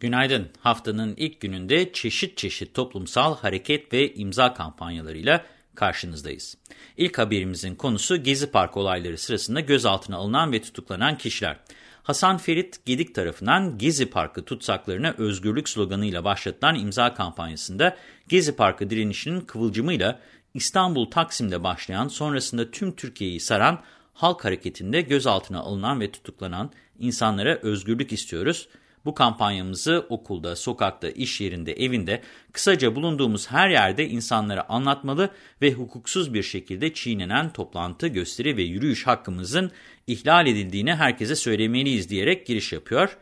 Günaydın. Haftanın ilk gününde çeşit çeşit toplumsal hareket ve imza kampanyalarıyla karşınızdayız. İlk haberimizin konusu Gezi Parkı olayları sırasında gözaltına alınan ve tutuklanan kişiler. Hasan Ferit Gedik tarafından Gezi Parkı tutsaklarına özgürlük sloganıyla başlatılan imza kampanyasında Gezi Parkı direnişinin kıvılcımıyla İstanbul Taksim'de başlayan sonrasında tüm Türkiye'yi saran halk hareketinde gözaltına alınan ve tutuklanan insanlara özgürlük istiyoruz bu kampanyamızı okulda, sokakta, iş yerinde, evinde, kısaca bulunduğumuz her yerde insanlara anlatmalı ve hukuksuz bir şekilde çiğnenen toplantı, gösteri ve yürüyüş hakkımızın ihlal edildiğini herkese söylemeliyiz diyerek giriş yapıyor.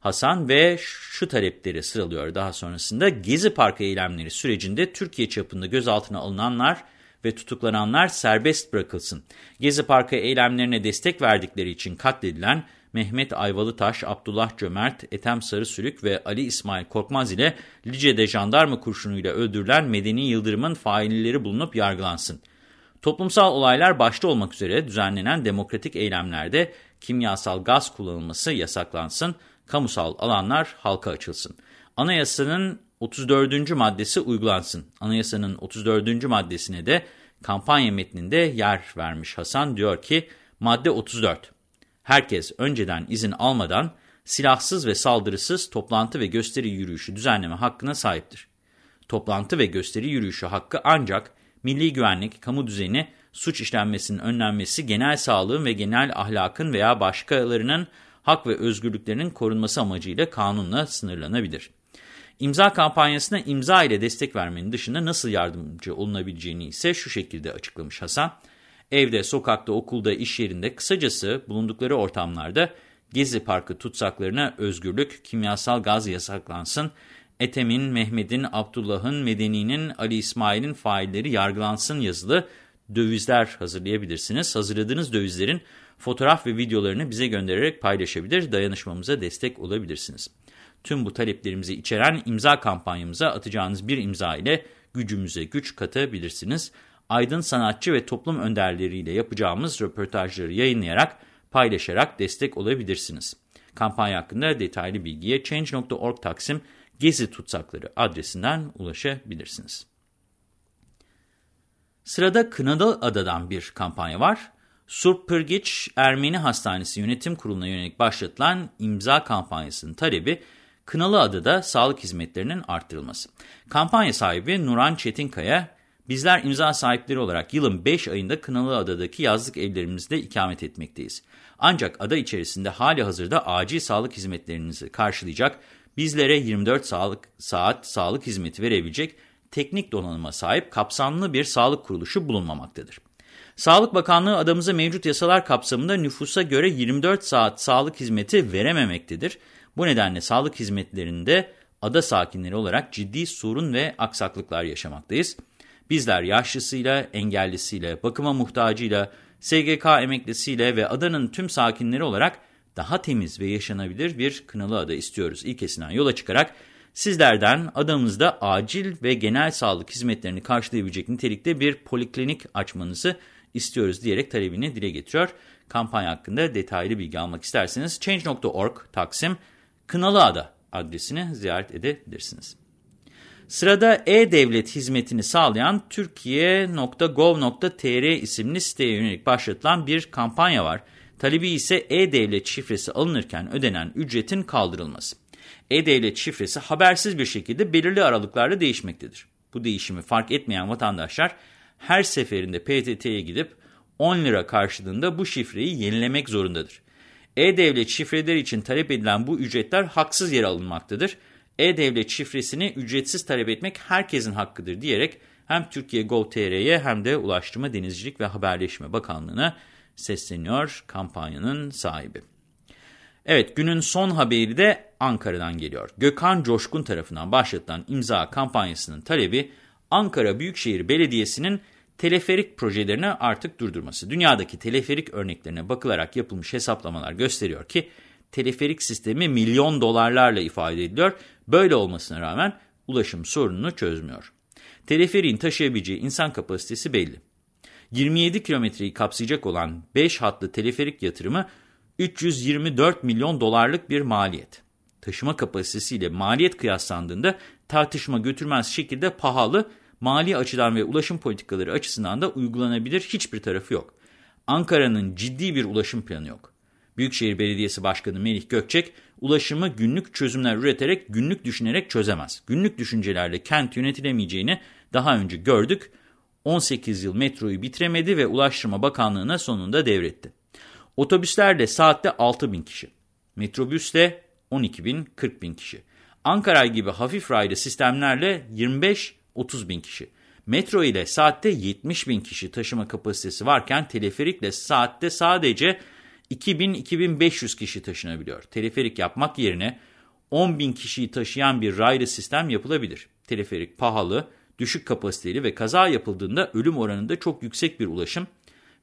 Hasan ve şu talepleri sıralıyor daha sonrasında. Gezi Parkı eylemleri sürecinde Türkiye çapında gözaltına alınanlar ve tutuklananlar serbest bırakılsın. Gezi Parkı eylemlerine destek verdikleri için katledilen Mehmet Ayvalıtaş, Abdullah Cömert, Ethem Sarısülük ve Ali İsmail Korkmaz ile Lice'de jandarma kurşunuyla öldürülen Medeni Yıldırım'ın failleri bulunup yargılansın. Toplumsal olaylar başta olmak üzere düzenlenen demokratik eylemlerde kimyasal gaz kullanılması yasaklansın, kamusal alanlar halka açılsın. Anayasanın 34. maddesi uygulansın. Anayasanın 34. maddesine de kampanya metninde yer vermiş Hasan diyor ki, madde 34 herkes önceden izin almadan silahsız ve saldırısız toplantı ve gösteri yürüyüşü düzenleme hakkına sahiptir. Toplantı ve gösteri yürüyüşü hakkı ancak milli güvenlik, kamu düzeni, suç işlenmesinin önlenmesi, genel sağlığın ve genel ahlakın veya başkalarının hak ve özgürlüklerinin korunması amacıyla kanunla sınırlanabilir. İmza kampanyasına imza ile destek vermenin dışında nasıl yardımcı olunabileceğini ise şu şekilde açıklamış Hasan. Evde, sokakta, okulda, iş yerinde, kısacası bulundukları ortamlarda Gezi Parkı tutsaklarına özgürlük, kimyasal gaz yasaklansın, Ethem'in, Mehmet'in, Abdullah'ın, Medeni'nin, Ali İsmail'in failleri yargılansın yazılı dövizler hazırlayabilirsiniz. Hazırladığınız dövizlerin fotoğraf ve videolarını bize göndererek paylaşabilir, dayanışmamıza destek olabilirsiniz. Tüm bu taleplerimizi içeren imza kampanyamıza atacağınız bir imza ile gücümüze güç katabilirsiniz aydın sanatçı ve toplum önderleriyle yapacağımız röportajları yayınlayarak, paylaşarak destek olabilirsiniz. Kampanya hakkında detaylı bilgiye Change.org Taksim Gezi Tutsakları adresinden ulaşabilirsiniz. Sırada Kınalı Ada'dan bir kampanya var. Surpırgiç Ermeni Hastanesi Yönetim Kurulu'na yönelik başlatılan imza kampanyasının talebi Kınalı Ada'da sağlık hizmetlerinin arttırılması. Kampanya sahibi Nuran Çetinkaya, Bizler imza sahipleri olarak yılın 5 ayında Kınalıada'daki yazlık evlerimizde ikamet etmekteyiz. Ancak ada içerisinde hali hazırda acil sağlık hizmetlerinizi karşılayacak, bizlere 24 sağlık, saat sağlık hizmeti verebilecek teknik donanıma sahip kapsamlı bir sağlık kuruluşu bulunmamaktadır. Sağlık Bakanlığı adamıza mevcut yasalar kapsamında nüfusa göre 24 saat sağlık hizmeti verememektedir. Bu nedenle sağlık hizmetlerinde ada sakinleri olarak ciddi sorun ve aksaklıklar yaşamaktayız. Bizler yaşlısıyla, engellisiyle, bakıma muhtacıyla, SGK emeklisiyle ve adanın tüm sakinleri olarak daha temiz ve yaşanabilir bir Kınalı Ada istiyoruz ilkesinden yola çıkarak sizlerden adamızda acil ve genel sağlık hizmetlerini karşılayabilecek nitelikte bir poliklinik açmanızı istiyoruz diyerek talebini dile getiriyor. Kampanya hakkında detaylı bilgi almak isterseniz Change.org Taksim Kınalı Ada adresini ziyaret edebilirsiniz. Sırada e-devlet hizmetini sağlayan Türkiye.gov.tr isimli siteye yönelik başlatılan bir kampanya var. Talebi ise e-devlet şifresi alınırken ödenen ücretin kaldırılması. E-devlet şifresi habersiz bir şekilde belirli aralıklarla değişmektedir. Bu değişimi fark etmeyen vatandaşlar her seferinde PTT'ye gidip 10 lira karşılığında bu şifreyi yenilemek zorundadır. E-Devlet şifreleri için talep edilen bu ücretler haksız yere alınmaktadır e-Devlet şifresini ücretsiz talep etmek herkesin hakkıdır diyerek hem Türkiye Gov.tr'ye hem de Ulaştırma, Denizcilik ve Haberleşme Bakanlığı'na sesleniyor kampanyanın sahibi. Evet günün son haberi de Ankara'dan geliyor. Gökhan Coşkun tarafından başlatılan imza kampanyasının talebi Ankara Büyükşehir Belediyesi'nin teleferik projelerini artık durdurması. Dünyadaki teleferik örneklerine bakılarak yapılmış hesaplamalar gösteriyor ki teleferik sistemi milyon dolarlarla ifade ediliyor. Böyle olmasına rağmen ulaşım sorununu çözmüyor. Teleferiğin taşıyabileceği insan kapasitesi belli. 27 kilometreyi kapsayacak olan 5 hatlı teleferik yatırımı 324 milyon dolarlık bir maliyet. Taşıma kapasitesiyle maliyet kıyaslandığında tartışma götürmez şekilde pahalı, mali açıdan ve ulaşım politikaları açısından da uygulanabilir hiçbir tarafı yok. Ankara'nın ciddi bir ulaşım planı yok. Büyükşehir Belediyesi Başkanı Melih Gökçek, ulaşımı günlük çözümler üreterek, günlük düşünerek çözemez. Günlük düşüncelerle kent yönetilemeyeceğini daha önce gördük. 18 yıl metroyu bitiremedi ve Ulaştırma Bakanlığı'na sonunda devretti. Otobüslerle saatte 6 bin kişi, metrobüsle 12 bin 40 bin kişi. Ankara gibi hafif raylı sistemlerle 25-30 bin kişi. Metro ile saatte 70 bin kişi taşıma kapasitesi varken teleferikle saatte sadece 2000-2500 kişi taşınabiliyor. Teleferik yapmak yerine 10 bin kişiyi taşıyan bir raylı sistem yapılabilir. Teleferik pahalı, düşük kapasiteli ve kaza yapıldığında ölüm oranında çok yüksek bir ulaşım.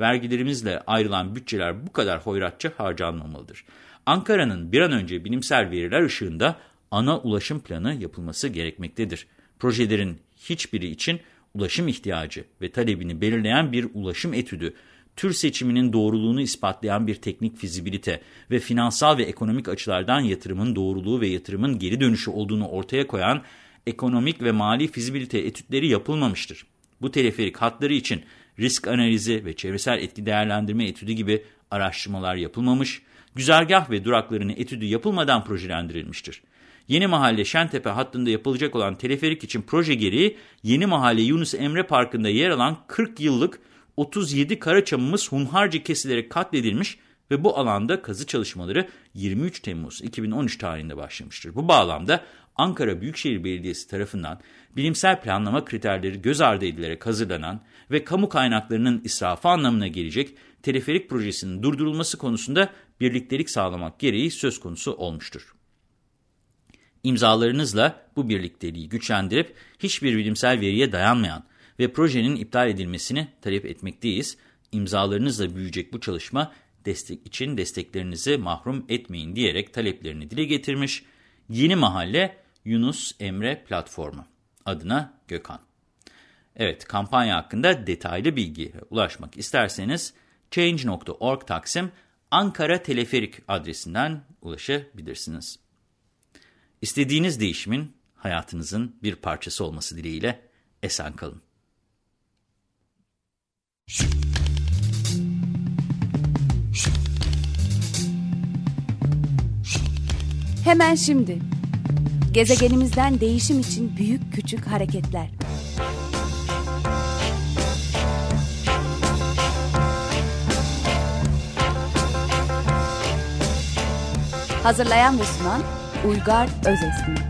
Vergilerimizle ayrılan bütçeler bu kadar hoyratça harcanmamalıdır. Ankara'nın bir an önce bilimsel veriler ışığında ana ulaşım planı yapılması gerekmektedir. Projelerin hiçbiri için ulaşım ihtiyacı ve talebini belirleyen bir ulaşım etüdü, tür seçiminin doğruluğunu ispatlayan bir teknik fizibilite ve finansal ve ekonomik açılardan yatırımın doğruluğu ve yatırımın geri dönüşü olduğunu ortaya koyan ekonomik ve mali fizibilite etütleri yapılmamıştır. Bu teleferik hatları için risk analizi ve çevresel etki değerlendirme etüdü gibi araştırmalar yapılmamış, güzergah ve duraklarının etüdü yapılmadan projelendirilmiştir. Yeni Mahalle Şentepe hattında yapılacak olan teleferik için proje gereği Yeni Mahalle Yunus Emre Parkı'nda yer alan 40 yıllık 37 karaçamımız hunharca kesilerek katledilmiş ve bu alanda kazı çalışmaları 23 Temmuz 2013 tarihinde başlamıştır. Bu bağlamda Ankara Büyükşehir Belediyesi tarafından bilimsel planlama kriterleri göz ardı edilerek hazırlanan ve kamu kaynaklarının israfı anlamına gelecek teleferik projesinin durdurulması konusunda birliktelik sağlamak gereği söz konusu olmuştur. İmzalarınızla bu birlikteliği güçlendirip hiçbir bilimsel veriye dayanmayan ve projenin iptal edilmesini talep etmekteyiz. İmzalarınızla büyüyecek bu çalışma destek için desteklerinizi mahrum etmeyin diyerek taleplerini dile getirmiş. Yeni Mahalle Yunus Emre Platformu adına Gökhan. Evet kampanya hakkında detaylı bilgi ulaşmak isterseniz change.org taksim Ankara Teleferik adresinden ulaşabilirsiniz. İstediğiniz değişimin hayatınızın bir parçası olması dileğiyle esen kalın. Hemen şimdi. Gezegenimizden değişim için büyük küçük hareketler. Hazırlayan ve sunan Uygar Özesmi.